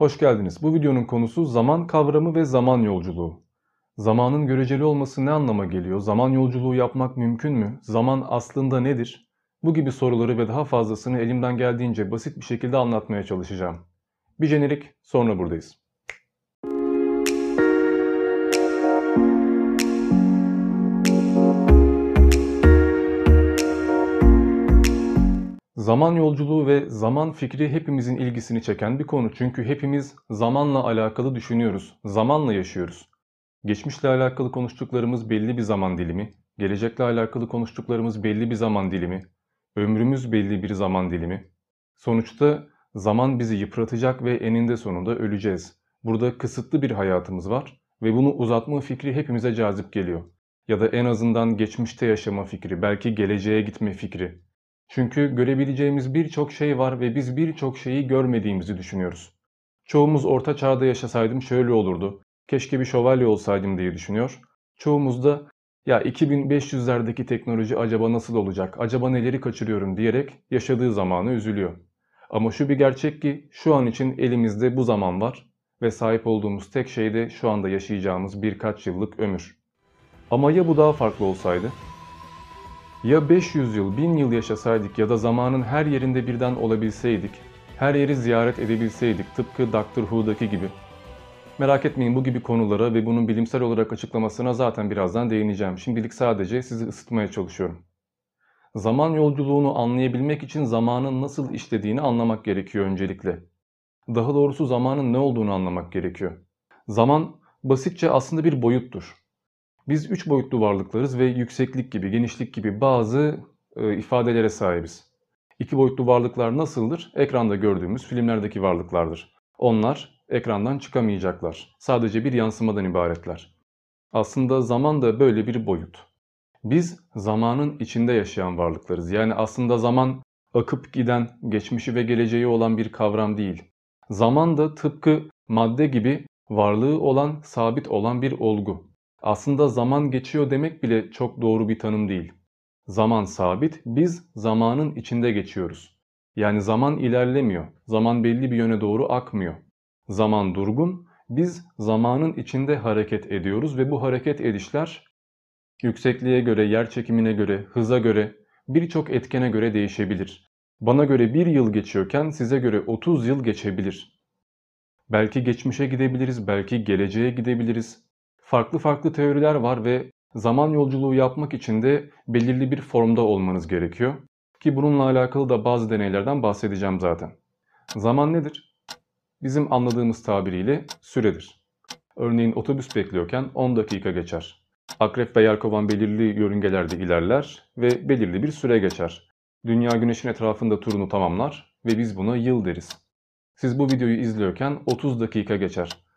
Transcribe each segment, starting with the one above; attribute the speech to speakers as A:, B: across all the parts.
A: Hoş geldiniz. Bu videonun konusu zaman kavramı ve zaman yolculuğu. Zamanın göreceli olması ne anlama geliyor? Zaman yolculuğu yapmak mümkün mü? Zaman aslında nedir? Bu gibi soruları ve daha fazlasını elimden geldiğince basit bir şekilde anlatmaya çalışacağım. Bir jenerik, sonra buradayız. Zaman yolculuğu ve zaman fikri hepimizin ilgisini çeken bir konu. Çünkü hepimiz zamanla alakalı düşünüyoruz, zamanla yaşıyoruz. Geçmişle alakalı konuştuklarımız belli bir zaman dilimi, gelecekle alakalı konuştuklarımız belli bir zaman dilimi, ömrümüz belli bir zaman dilimi. Sonuçta zaman bizi yıpratacak ve eninde sonunda öleceğiz. Burada kısıtlı bir hayatımız var ve bunu uzatma fikri hepimize cazip geliyor. Ya da en azından geçmişte yaşama fikri, belki geleceğe gitme fikri. Çünkü görebileceğimiz birçok şey var ve biz birçok şeyi görmediğimizi düşünüyoruz. Çoğumuz orta çağda yaşasaydım şöyle olurdu, keşke bir şövalye olsaydım diye düşünüyor. Çoğumuz da ya 2500'lerdeki teknoloji acaba nasıl olacak, acaba neleri kaçırıyorum diyerek yaşadığı zamanı üzülüyor. Ama şu bir gerçek ki şu an için elimizde bu zaman var ve sahip olduğumuz tek şey de şu anda yaşayacağımız birkaç yıllık ömür. Ama ya bu daha farklı olsaydı? Ya 500 yıl, 1000 yıl yaşasaydık ya da zamanın her yerinde birden olabilseydik, her yeri ziyaret edebilseydik tıpkı Doctor Who'daki gibi. Merak etmeyin bu gibi konulara ve bunun bilimsel olarak açıklamasına zaten birazdan değineceğim. Şimdilik sadece sizi ısıtmaya çalışıyorum. Zaman yolculuğunu anlayabilmek için zamanın nasıl işlediğini anlamak gerekiyor öncelikle. Daha doğrusu zamanın ne olduğunu anlamak gerekiyor. Zaman basitçe aslında bir boyuttur. Biz üç boyutlu varlıklarız ve yükseklik gibi, genişlik gibi bazı e, ifadelere sahibiz. İki boyutlu varlıklar nasıldır? Ekranda gördüğümüz filmlerdeki varlıklardır. Onlar ekrandan çıkamayacaklar. Sadece bir yansımadan ibaretler. Aslında zaman da böyle bir boyut. Biz zamanın içinde yaşayan varlıklarız. Yani aslında zaman akıp giden, geçmişi ve geleceği olan bir kavram değil. Zaman da tıpkı madde gibi varlığı olan, sabit olan bir olgu. Aslında zaman geçiyor demek bile çok doğru bir tanım değil. Zaman sabit, biz zamanın içinde geçiyoruz. Yani zaman ilerlemiyor, zaman belli bir yöne doğru akmıyor. Zaman durgun, biz zamanın içinde hareket ediyoruz ve bu hareket edişler yüksekliğe göre, yer çekimine göre, hıza göre, birçok etkene göre değişebilir. Bana göre bir yıl geçiyorken size göre 30 yıl geçebilir. Belki geçmişe gidebiliriz, belki geleceğe gidebiliriz farklı farklı teoriler var ve zaman yolculuğu yapmak için de belirli bir formda olmanız gerekiyor. Ki bununla alakalı da bazı deneylerden bahsedeceğim zaten. Zaman nedir? Bizim anladığımız tabiriyle süredir. Örneğin otobüs bekliyorken 10 dakika geçer. Akrep ve yelkovan belirli yörüngelerde ilerler ve belirli bir süre geçer. Dünya güneşin etrafında turunu tamamlar ve biz buna yıl deriz. Siz bu videoyu izliyorken 30 dakika geçer.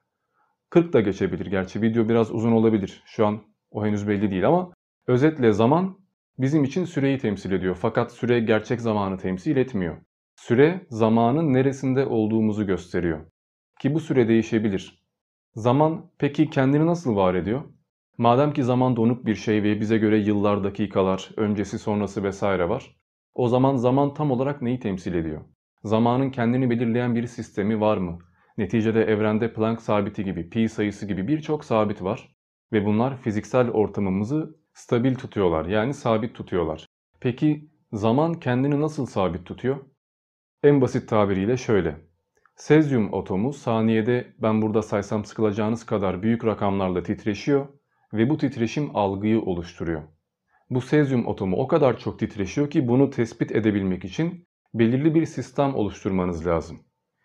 A: 40 da geçebilir gerçi video biraz uzun olabilir. Şu an o henüz belli değil ama özetle zaman bizim için süreyi temsil ediyor. Fakat süre gerçek zamanı temsil etmiyor. Süre zamanın neresinde olduğumuzu gösteriyor. Ki bu süre değişebilir. Zaman peki kendini nasıl var ediyor? Madem ki zaman donuk bir şey ve bize göre yıllar, dakikalar, öncesi sonrası vesaire var. O zaman zaman tam olarak neyi temsil ediyor? Zamanın kendini belirleyen bir sistemi var mı? Neticede evrende Planck sabiti gibi, pi sayısı gibi birçok sabit var ve bunlar fiziksel ortamımızı stabil tutuyorlar yani sabit tutuyorlar. Peki zaman kendini nasıl sabit tutuyor? En basit tabiriyle şöyle. Sezyum atomu saniyede ben burada saysam sıkılacağınız kadar büyük rakamlarla titreşiyor ve bu titreşim algıyı oluşturuyor. Bu sezyum atomu o kadar çok titreşiyor ki bunu tespit edebilmek için belirli bir sistem oluşturmanız lazım.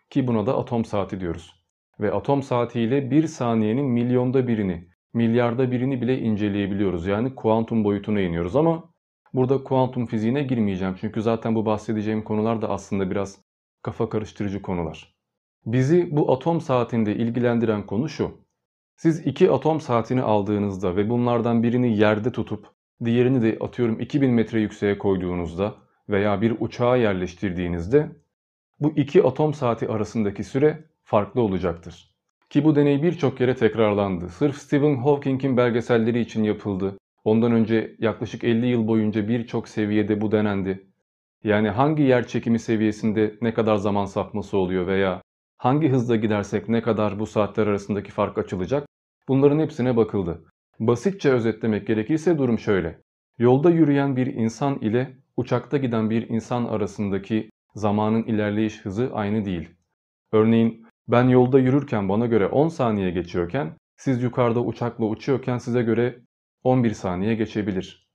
A: Ki buna da atom saati diyoruz. Ve atom saatiyle bir saniyenin milyonda birini, milyarda birini bile inceleyebiliyoruz. Yani kuantum boyutuna iniyoruz ama burada kuantum fiziğine girmeyeceğim. Çünkü zaten bu bahsedeceğim konular da aslında biraz kafa karıştırıcı konular. Bizi bu atom saatinde ilgilendiren konu şu. Siz iki atom saatini aldığınızda ve bunlardan birini yerde tutup diğerini de atıyorum 2000 metre yükseğe koyduğunuzda veya bir uçağa yerleştirdiğinizde bu iki atom saati arasındaki süre farklı olacaktır. Ki bu deney birçok kere tekrarlandı. Sırf Stephen Hawking'in belgeselleri için yapıldı. Ondan önce yaklaşık 50 yıl boyunca birçok seviyede bu denendi. Yani hangi yer çekimi seviyesinde ne kadar zaman sapması oluyor veya Hangi hızla gidersek ne kadar bu saatler arasındaki fark açılacak? Bunların hepsine bakıldı. Basitçe özetlemek gerekirse durum şöyle. Yolda yürüyen bir insan ile uçakta giden bir insan arasındaki zamanın ilerleyiş hızı aynı değil. Örneğin ben yolda yürürken bana göre 10 saniye geçiyorken siz yukarıda uçakla uçuyorken size göre 11 saniye geçebilir.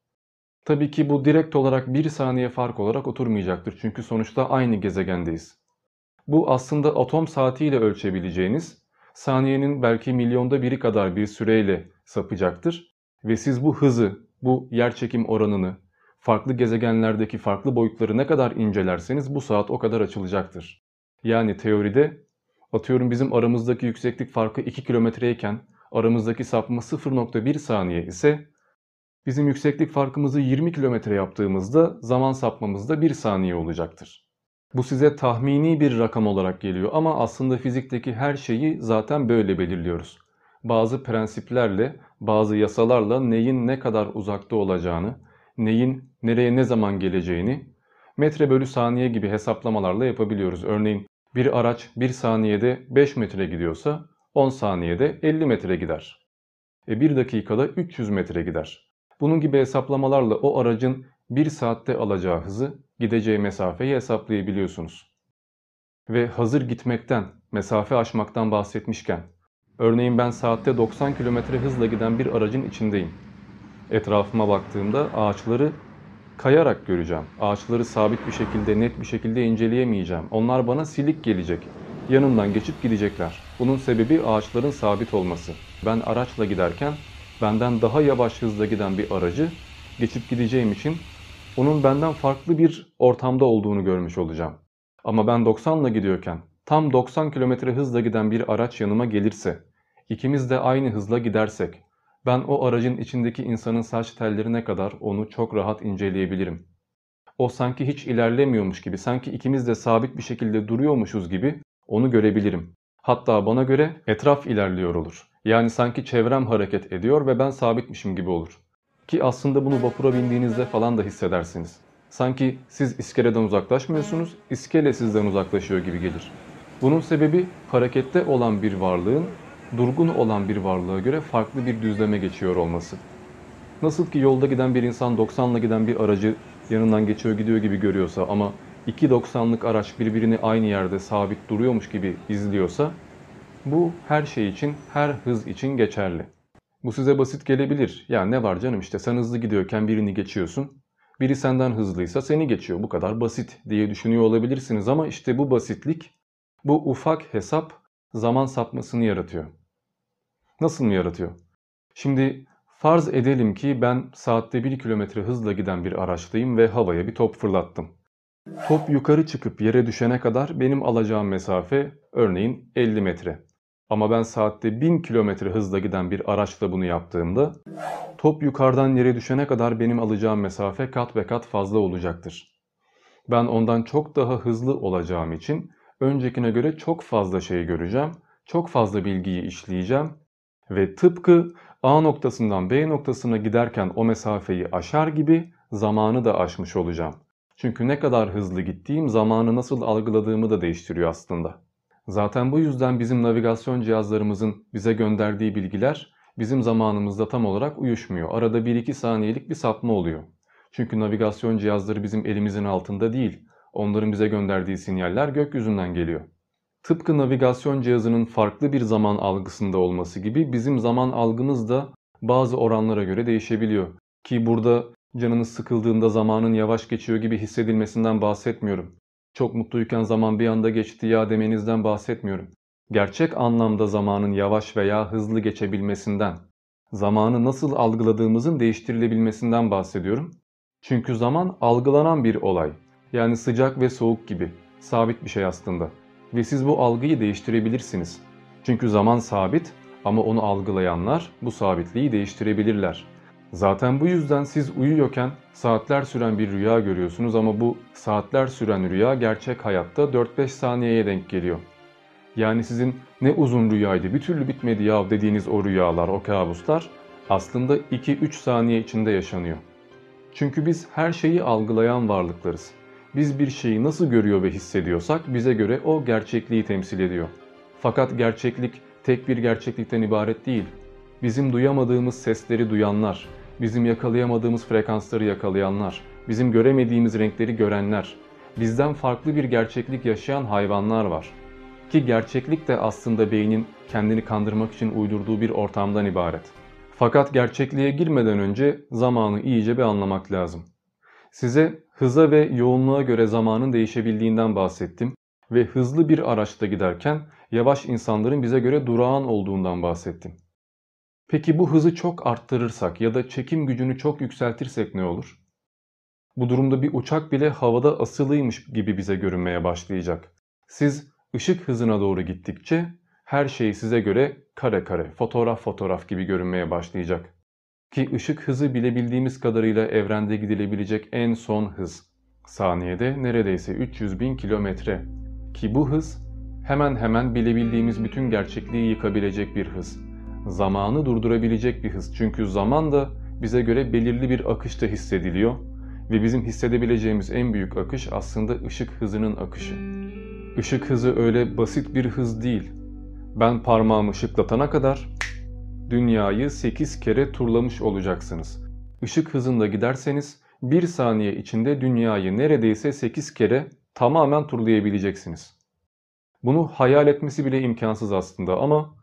A: Tabii ki bu direkt olarak 1 saniye fark olarak oturmayacaktır çünkü sonuçta aynı gezegendeyiz. Bu aslında atom saatiyle ölçebileceğiniz saniyenin belki milyonda biri kadar bir süreyle sapacaktır. Ve siz bu hızı, bu yerçekim oranını, farklı gezegenlerdeki farklı boyutları ne kadar incelerseniz bu saat o kadar açılacaktır. Yani teoride atıyorum bizim aramızdaki yükseklik farkı 2 kilometreyken aramızdaki sapma 0.1 saniye ise bizim yükseklik farkımızı 20 kilometre yaptığımızda zaman sapmamız da 1 saniye olacaktır. Bu size tahmini bir rakam olarak geliyor ama aslında fizikteki her şeyi zaten böyle belirliyoruz. Bazı prensiplerle, bazı yasalarla neyin ne kadar uzakta olacağını, neyin nereye ne zaman geleceğini metre bölü saniye gibi hesaplamalarla yapabiliyoruz. Örneğin bir araç 1 saniyede 5 metre gidiyorsa 10 saniyede 50 metre gider. E 1 dakikada 300 metre gider. Bunun gibi hesaplamalarla o aracın 1 saatte alacağı hızı gideceği mesafeyi hesaplayabiliyorsunuz. Ve hazır gitmekten, mesafe aşmaktan bahsetmişken, örneğin ben saatte 90 km hızla giden bir aracın içindeyim. Etrafıma baktığımda ağaçları kayarak göreceğim. Ağaçları sabit bir şekilde, net bir şekilde inceleyemeyeceğim. Onlar bana silik gelecek. Yanımdan geçip gidecekler. Bunun sebebi ağaçların sabit olması. Ben araçla giderken benden daha yavaş hızla giden bir aracı geçip gideceğim için onun benden farklı bir ortamda olduğunu görmüş olacağım. Ama ben 90 ile gidiyorken tam 90 km hızla giden bir araç yanıma gelirse, ikimiz de aynı hızla gidersek, ben o aracın içindeki insanın saç tellerine kadar onu çok rahat inceleyebilirim. O sanki hiç ilerlemiyormuş gibi, sanki ikimiz de sabit bir şekilde duruyormuşuz gibi onu görebilirim. Hatta bana göre etraf ilerliyor olur. Yani sanki çevrem hareket ediyor ve ben sabitmişim gibi olur. Ki aslında bunu vapura bindiğinizde falan da hissedersiniz. Sanki siz iskeleden uzaklaşmıyorsunuz, iskele sizden uzaklaşıyor gibi gelir. Bunun sebebi harekette olan bir varlığın durgun olan bir varlığa göre farklı bir düzleme geçiyor olması. Nasıl ki yolda giden bir insan 90 ile giden bir aracı yanından geçiyor gidiyor gibi görüyorsa ama 2.90'lık araç birbirini aynı yerde sabit duruyormuş gibi izliyorsa bu her şey için, her hız için geçerli. Bu size basit gelebilir. Ya ne var canım işte sen hızlı gidiyorken birini geçiyorsun. Biri senden hızlıysa seni geçiyor. Bu kadar basit diye düşünüyor olabilirsiniz ama işte bu basitlik, bu ufak hesap zaman sapmasını yaratıyor. Nasıl mı yaratıyor? Şimdi farz edelim ki ben saatte 1 kilometre hızla giden bir araçtayım ve havaya bir top fırlattım. Top yukarı çıkıp yere düşene kadar benim alacağım mesafe örneğin 50 metre. Ama ben saatte 1000 kilometre hızla giden bir araçla bunu yaptığımda top yukarıdan yere düşene kadar benim alacağım mesafe kat ve kat fazla olacaktır. Ben ondan çok daha hızlı olacağım için öncekine göre çok fazla şey göreceğim, çok fazla bilgiyi işleyeceğim ve tıpkı A noktasından B noktasına giderken o mesafeyi aşar gibi zamanı da aşmış olacağım. Çünkü ne kadar hızlı gittiğim zamanı nasıl algıladığımı da değiştiriyor aslında. Zaten bu yüzden bizim navigasyon cihazlarımızın bize gönderdiği bilgiler bizim zamanımızda tam olarak uyuşmuyor. Arada 1-2 saniyelik bir sapma oluyor. Çünkü navigasyon cihazları bizim elimizin altında değil. Onların bize gönderdiği sinyaller gökyüzünden geliyor. Tıpkı navigasyon cihazının farklı bir zaman algısında olması gibi bizim zaman algımız da bazı oranlara göre değişebiliyor. Ki burada canınız sıkıldığında zamanın yavaş geçiyor gibi hissedilmesinden bahsetmiyorum. Çok mutluyken zaman bir anda geçti ya demenizden bahsetmiyorum. Gerçek anlamda zamanın yavaş veya hızlı geçebilmesinden, zamanı nasıl algıladığımızın değiştirilebilmesinden bahsediyorum. Çünkü zaman algılanan bir olay. Yani sıcak ve soğuk gibi. Sabit bir şey aslında. Ve siz bu algıyı değiştirebilirsiniz. Çünkü zaman sabit ama onu algılayanlar bu sabitliği değiştirebilirler. Zaten bu yüzden siz uyuyorken saatler süren bir rüya görüyorsunuz ama bu saatler süren rüya gerçek hayatta 4-5 saniyeye denk geliyor. Yani sizin ne uzun rüyaydı bir türlü bitmedi ya dediğiniz o rüyalar, o kabuslar aslında 2-3 saniye içinde yaşanıyor. Çünkü biz her şeyi algılayan varlıklarız. Biz bir şeyi nasıl görüyor ve hissediyorsak bize göre o gerçekliği temsil ediyor. Fakat gerçeklik tek bir gerçeklikten ibaret değil. Bizim duyamadığımız sesleri duyanlar, bizim yakalayamadığımız frekansları yakalayanlar, bizim göremediğimiz renkleri görenler, bizden farklı bir gerçeklik yaşayan hayvanlar var. Ki gerçeklik de aslında beynin kendini kandırmak için uydurduğu bir ortamdan ibaret. Fakat gerçekliğe girmeden önce zamanı iyice bir anlamak lazım. Size hıza ve yoğunluğa göre zamanın değişebildiğinden bahsettim ve hızlı bir araçta giderken yavaş insanların bize göre durağan olduğundan bahsettim. Peki bu hızı çok arttırırsak ya da çekim gücünü çok yükseltirsek ne olur? Bu durumda bir uçak bile havada asılıymış gibi bize görünmeye başlayacak. Siz ışık hızına doğru gittikçe her şey size göre kare kare, fotoğraf fotoğraf gibi görünmeye başlayacak. Ki ışık hızı bilebildiğimiz kadarıyla evrende gidilebilecek en son hız. Saniyede neredeyse 300 bin kilometre. Ki bu hız hemen hemen bilebildiğimiz bütün gerçekliği yıkabilecek bir hız. Zamanı durdurabilecek bir hız. Çünkü zaman da bize göre belirli bir akışta hissediliyor ve bizim hissedebileceğimiz en büyük akış aslında ışık hızının akışı. Işık hızı öyle basit bir hız değil. Ben parmağımı ışıklatana kadar dünyayı 8 kere turlamış olacaksınız. Işık hızında giderseniz 1 saniye içinde dünyayı neredeyse 8 kere tamamen turlayabileceksiniz. Bunu hayal etmesi bile imkansız aslında ama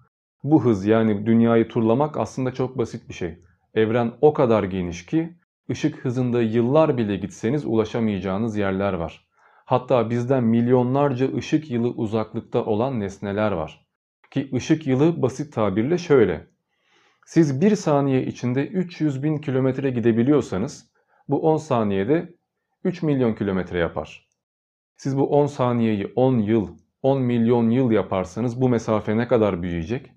A: bu hız yani dünyayı turlamak aslında çok basit bir şey. Evren o kadar geniş ki ışık hızında yıllar bile gitseniz ulaşamayacağınız yerler var. Hatta bizden milyonlarca ışık yılı uzaklıkta olan nesneler var. Ki ışık yılı basit tabirle şöyle. Siz 1 saniye içinde 300 bin kilometre gidebiliyorsanız bu 10 saniyede 3 milyon kilometre yapar. Siz bu 10 saniyeyi 10 yıl, 10 milyon yıl yaparsanız bu mesafe ne kadar büyüyecek?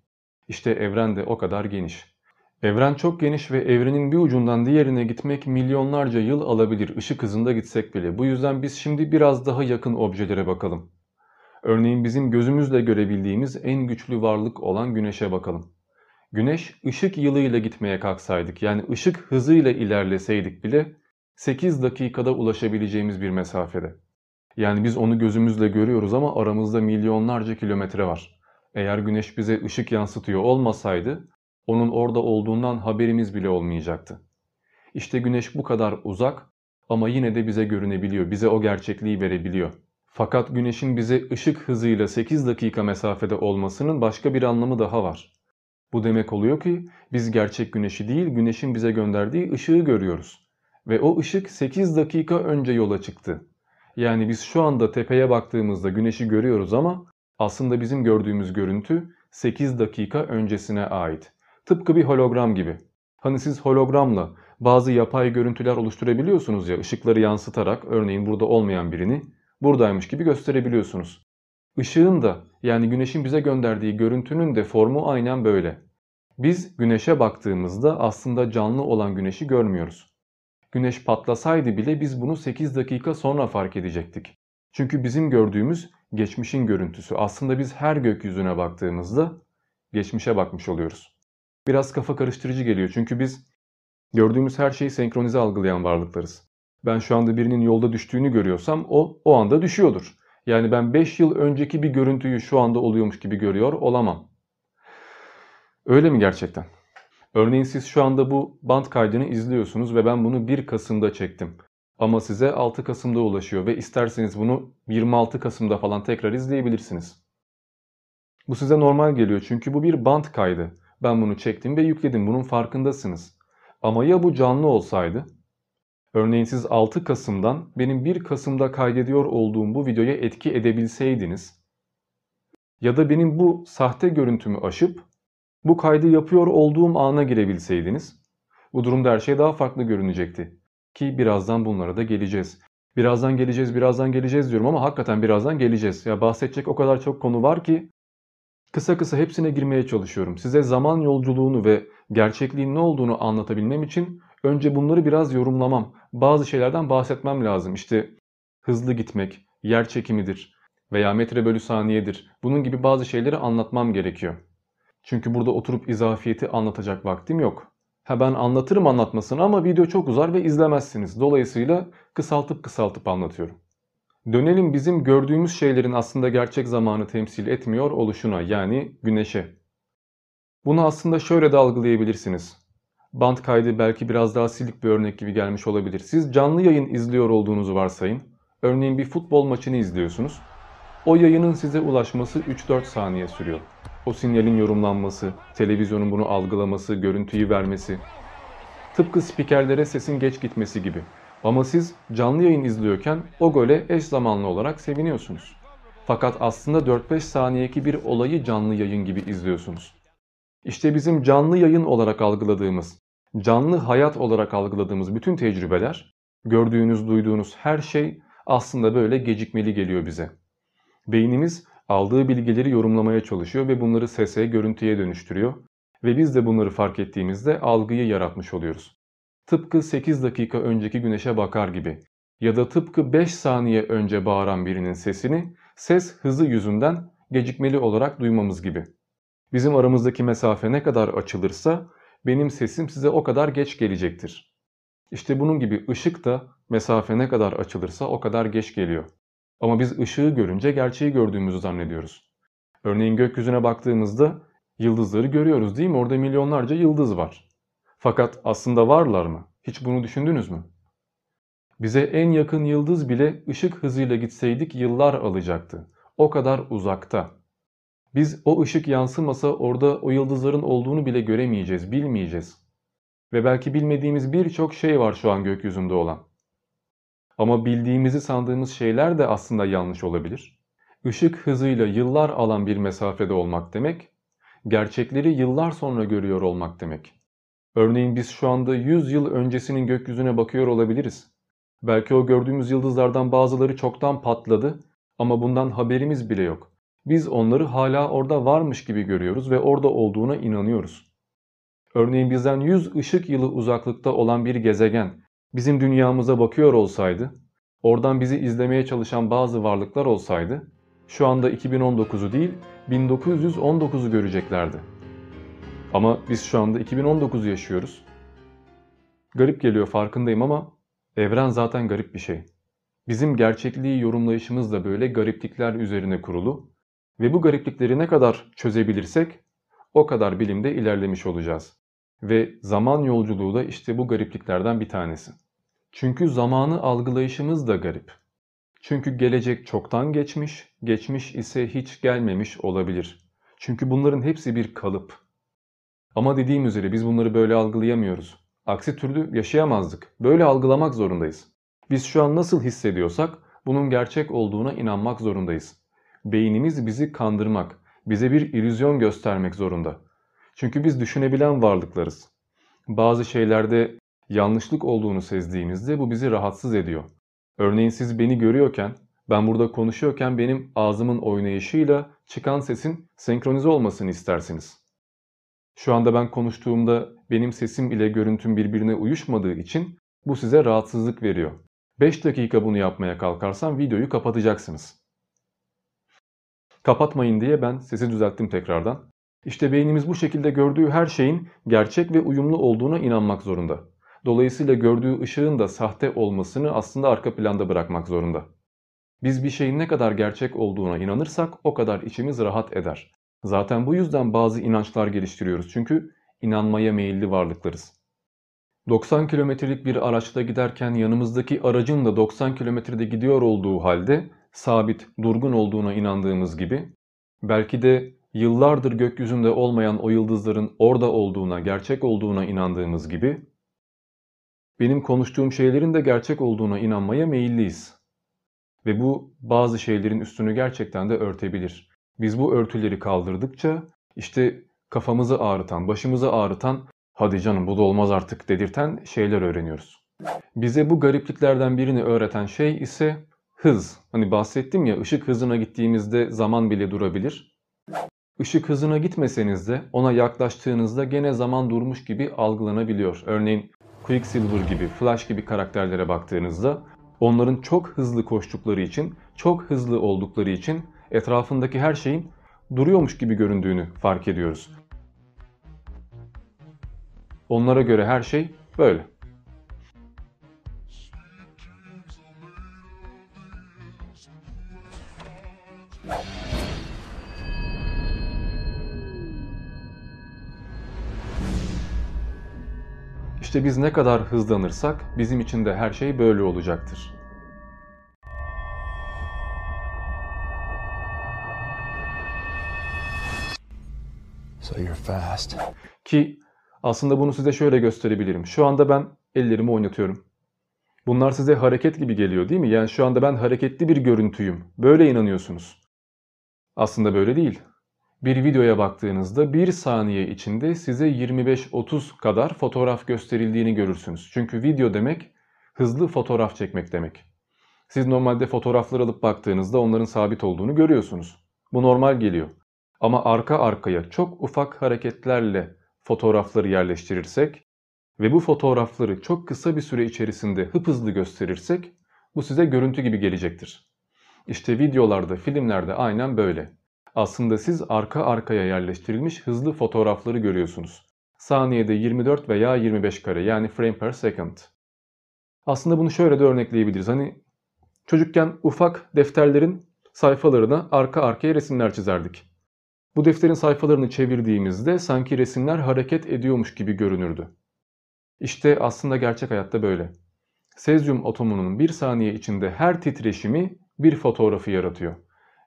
A: İşte evren de o kadar geniş. Evren çok geniş ve evrenin bir ucundan diğerine gitmek milyonlarca yıl alabilir ışık hızında gitsek bile. Bu yüzden biz şimdi biraz daha yakın objelere bakalım. Örneğin bizim gözümüzle görebildiğimiz en güçlü varlık olan güneşe bakalım. Güneş ışık yılıyla gitmeye kalksaydık yani ışık hızıyla ilerleseydik bile 8 dakikada ulaşabileceğimiz bir mesafede. Yani biz onu gözümüzle görüyoruz ama aramızda milyonlarca kilometre var. Eğer güneş bize ışık yansıtıyor olmasaydı onun orada olduğundan haberimiz bile olmayacaktı. İşte güneş bu kadar uzak ama yine de bize görünebiliyor, bize o gerçekliği verebiliyor. Fakat güneşin bize ışık hızıyla 8 dakika mesafede olmasının başka bir anlamı daha var. Bu demek oluyor ki biz gerçek güneşi değil, güneşin bize gönderdiği ışığı görüyoruz. Ve o ışık 8 dakika önce yola çıktı. Yani biz şu anda tepeye baktığımızda güneşi görüyoruz ama aslında bizim gördüğümüz görüntü 8 dakika öncesine ait. Tıpkı bir hologram gibi. Hani siz hologramla bazı yapay görüntüler oluşturabiliyorsunuz ya ışıkları yansıtarak örneğin burada olmayan birini buradaymış gibi gösterebiliyorsunuz. Işığın da yani güneşin bize gönderdiği görüntünün de formu aynen böyle. Biz güneşe baktığımızda aslında canlı olan güneşi görmüyoruz. Güneş patlasaydı bile biz bunu 8 dakika sonra fark edecektik. Çünkü bizim gördüğümüz geçmişin görüntüsü. Aslında biz her gökyüzüne baktığımızda geçmişe bakmış oluyoruz. Biraz kafa karıştırıcı geliyor çünkü biz gördüğümüz her şeyi senkronize algılayan varlıklarız. Ben şu anda birinin yolda düştüğünü görüyorsam o o anda düşüyordur. Yani ben 5 yıl önceki bir görüntüyü şu anda oluyormuş gibi görüyor olamam. Öyle mi gerçekten? Örneğin siz şu anda bu band kaydını izliyorsunuz ve ben bunu 1 Kasım'da çektim. Ama size 6 Kasım'da ulaşıyor ve isterseniz bunu 26 Kasım'da falan tekrar izleyebilirsiniz. Bu size normal geliyor çünkü bu bir band kaydı. Ben bunu çektim ve yükledim. Bunun farkındasınız. Ama ya bu canlı olsaydı? Örneğin siz 6 Kasım'dan benim 1 Kasım'da kaydediyor olduğum bu videoya etki edebilseydiniz ya da benim bu sahte görüntümü aşıp bu kaydı yapıyor olduğum ana girebilseydiniz bu durumda her şey daha farklı görünecekti. Ki birazdan bunlara da geleceğiz. Birazdan geleceğiz, birazdan geleceğiz diyorum ama hakikaten birazdan geleceğiz. Ya bahsedecek o kadar çok konu var ki Kısa kısa hepsine girmeye çalışıyorum. Size zaman yolculuğunu ve gerçekliğin ne olduğunu anlatabilmem için önce bunları biraz yorumlamam, bazı şeylerden bahsetmem lazım. İşte hızlı gitmek, yer çekimidir veya metre bölü saniyedir. Bunun gibi bazı şeyleri anlatmam gerekiyor. Çünkü burada oturup izafiyeti anlatacak vaktim yok. Ha ben anlatırım anlatmasını ama video çok uzar ve izlemezsiniz. Dolayısıyla kısaltıp kısaltıp anlatıyorum. Dönelim bizim gördüğümüz şeylerin aslında gerçek zamanı temsil etmiyor oluşuna yani güneşe. Bunu aslında şöyle de algılayabilirsiniz. Band kaydı belki biraz daha silik bir örnek gibi gelmiş olabilir. Siz canlı yayın izliyor olduğunuzu varsayın. Örneğin bir futbol maçını izliyorsunuz. O yayının size ulaşması 3-4 saniye sürüyor. O sinyalin yorumlanması, televizyonun bunu algılaması, görüntüyü vermesi. Tıpkı spikerlere sesin geç gitmesi gibi. Ama siz canlı yayın izliyorken o gole eş zamanlı olarak seviniyorsunuz. Fakat aslında 4-5 saniyeki bir olayı canlı yayın gibi izliyorsunuz. İşte bizim canlı yayın olarak algıladığımız, canlı hayat olarak algıladığımız bütün tecrübeler, gördüğünüz, duyduğunuz her şey aslında böyle gecikmeli geliyor bize. Beynimiz aldığı bilgileri yorumlamaya çalışıyor ve bunları sese, görüntüye dönüştürüyor ve biz de bunları fark ettiğimizde algıyı yaratmış oluyoruz. Tıpkı 8 dakika önceki güneşe bakar gibi ya da tıpkı 5 saniye önce bağıran birinin sesini ses hızı yüzünden gecikmeli olarak duymamız gibi. Bizim aramızdaki mesafe ne kadar açılırsa benim sesim size o kadar geç gelecektir. İşte bunun gibi ışık da mesafe ne kadar açılırsa o kadar geç geliyor. Ama biz ışığı görünce gerçeği gördüğümüzü zannediyoruz. Örneğin gökyüzüne baktığımızda yıldızları görüyoruz değil mi? Orada milyonlarca yıldız var. Fakat aslında varlar mı? Hiç bunu düşündünüz mü? Bize en yakın yıldız bile ışık hızıyla gitseydik yıllar alacaktı. O kadar uzakta. Biz o ışık yansımasa orada o yıldızların olduğunu bile göremeyeceğiz, bilmeyeceğiz. Ve belki bilmediğimiz birçok şey var şu an gökyüzünde olan. Ama bildiğimizi sandığımız şeyler de aslında yanlış olabilir. Işık hızıyla yıllar alan bir mesafede olmak demek, gerçekleri yıllar sonra görüyor olmak demek. Örneğin biz şu anda 100 yıl öncesinin gökyüzüne bakıyor olabiliriz. Belki o gördüğümüz yıldızlardan bazıları çoktan patladı ama bundan haberimiz bile yok. Biz onları hala orada varmış gibi görüyoruz ve orada olduğuna inanıyoruz. Örneğin bizden 100 ışık yılı uzaklıkta olan bir gezegen bizim dünyamıza bakıyor olsaydı, oradan bizi izlemeye çalışan bazı varlıklar olsaydı, şu anda 2019'u değil 1919'u göreceklerdi. Ama biz şu anda 2019'u yaşıyoruz. Garip geliyor farkındayım ama evren zaten garip bir şey. Bizim gerçekliği yorumlayışımız da böyle gariplikler üzerine kurulu ve bu gariplikleri ne kadar çözebilirsek o kadar bilimde ilerlemiş olacağız. Ve zaman yolculuğu da işte bu garipliklerden bir tanesi. Çünkü zamanı algılayışımız da garip. Çünkü gelecek çoktan geçmiş, geçmiş ise hiç gelmemiş olabilir. Çünkü bunların hepsi bir kalıp. Ama dediğim üzere biz bunları böyle algılayamıyoruz. Aksi türlü yaşayamazdık. Böyle algılamak zorundayız. Biz şu an nasıl hissediyorsak bunun gerçek olduğuna inanmak zorundayız. Beynimiz bizi kandırmak, bize bir illüzyon göstermek zorunda. Çünkü biz düşünebilen varlıklarız. Bazı şeylerde yanlışlık olduğunu sezdiğimizde bu bizi rahatsız ediyor. Örneğin siz beni görüyorken, ben burada konuşuyorken benim ağzımın oynayışıyla çıkan sesin senkronize olmasını istersiniz. Şu anda ben konuştuğumda benim sesim ile görüntüm birbirine uyuşmadığı için bu size rahatsızlık veriyor. 5 dakika bunu yapmaya kalkarsam videoyu kapatacaksınız. Kapatmayın diye ben sesi düzelttim tekrardan. İşte beynimiz bu şekilde gördüğü her şeyin gerçek ve uyumlu olduğuna inanmak zorunda. Dolayısıyla gördüğü ışığın da sahte olmasını aslında arka planda bırakmak zorunda. Biz bir şeyin ne kadar gerçek olduğuna inanırsak o kadar içimiz rahat eder. Zaten bu yüzden bazı inançlar geliştiriyoruz çünkü inanmaya meyilli varlıklarız. 90 kilometrelik bir araçta giderken yanımızdaki aracın da 90 kilometrede gidiyor olduğu halde sabit, durgun olduğuna inandığımız gibi belki de yıllardır gökyüzünde olmayan o yıldızların orada olduğuna, gerçek olduğuna inandığımız gibi benim konuştuğum şeylerin de gerçek olduğuna inanmaya meyilliyiz. Ve bu bazı şeylerin üstünü gerçekten de örtebilir. Biz bu örtüleri kaldırdıkça işte kafamızı ağrıtan, başımızı ağrıtan hadi canım bu da olmaz artık dedirten şeyler öğreniyoruz. Bize bu garipliklerden birini öğreten şey ise hız. Hani bahsettim ya ışık hızına gittiğimizde zaman bile durabilir. Işık hızına gitmeseniz de ona yaklaştığınızda gene zaman durmuş gibi algılanabiliyor. Örneğin Quicksilver gibi, Flash gibi karakterlere baktığınızda onların çok hızlı koştukları için, çok hızlı oldukları için etrafındaki her şeyin duruyormuş gibi göründüğünü fark ediyoruz. Onlara göre her şey böyle. İşte biz ne kadar hızlanırsak bizim için de her şey böyle olacaktır.
B: So you're fast.
A: Ki aslında bunu size şöyle gösterebilirim. Şu anda ben ellerimi oynatıyorum. Bunlar size hareket gibi geliyor değil mi? Yani şu anda ben hareketli bir görüntüyüm. Böyle inanıyorsunuz. Aslında böyle değil. Bir videoya baktığınızda bir saniye içinde size 25-30 kadar fotoğraf gösterildiğini görürsünüz. Çünkü video demek hızlı fotoğraf çekmek demek. Siz normalde fotoğraflar alıp baktığınızda onların sabit olduğunu görüyorsunuz. Bu normal geliyor. Ama arka arkaya çok ufak hareketlerle fotoğrafları yerleştirirsek ve bu fotoğrafları çok kısa bir süre içerisinde hızlı gösterirsek bu size görüntü gibi gelecektir. İşte videolarda, filmlerde aynen böyle. Aslında siz arka arkaya yerleştirilmiş hızlı fotoğrafları görüyorsunuz. Saniyede 24 veya 25 kare yani frame per second. Aslında bunu şöyle de örnekleyebiliriz. Hani çocukken ufak defterlerin sayfalarına arka arkaya resimler çizerdik. Bu defterin sayfalarını çevirdiğimizde sanki resimler hareket ediyormuş gibi görünürdü. İşte aslında gerçek hayatta böyle. Sezyum atomunun bir saniye içinde her titreşimi bir fotoğrafı yaratıyor.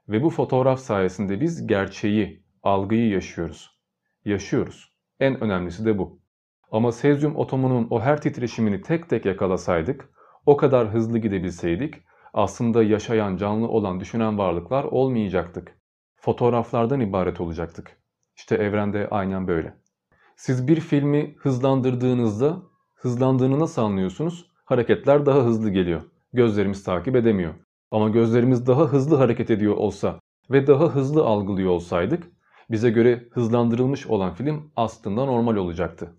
A: Ve bu fotoğraf sayesinde biz gerçeği, algıyı yaşıyoruz. Yaşıyoruz. En önemlisi de bu. Ama sezyum atomunun o her titreşimini tek tek yakalasaydık, o kadar hızlı gidebilseydik aslında yaşayan, canlı olan, düşünen varlıklar olmayacaktık. Fotoğraflardan ibaret olacaktık. İşte evrende aynen böyle. Siz bir filmi hızlandırdığınızda hızlandığını nasıl anlıyorsunuz? Hareketler daha hızlı geliyor. Gözlerimiz takip edemiyor. Ama gözlerimiz daha hızlı hareket ediyor olsa ve daha hızlı algılıyor olsaydık bize göre hızlandırılmış olan film aslında normal olacaktı.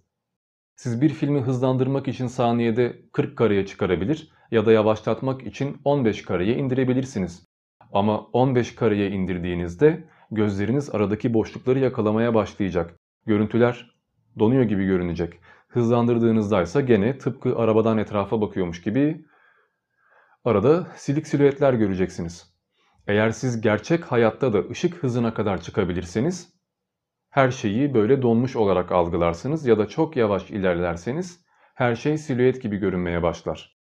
A: Siz bir filmi hızlandırmak için saniyede 40 kareye çıkarabilir ya da yavaşlatmak için 15 kareye indirebilirsiniz. Ama 15 kareye indirdiğinizde gözleriniz aradaki boşlukları yakalamaya başlayacak. Görüntüler donuyor gibi görünecek. Hızlandırdığınızda ise gene tıpkı arabadan etrafa bakıyormuş gibi arada silik silüetler göreceksiniz. Eğer siz gerçek hayatta da ışık hızına kadar çıkabilirseniz her şeyi böyle donmuş olarak algılarsınız ya da çok yavaş ilerlerseniz her şey silüet gibi görünmeye başlar.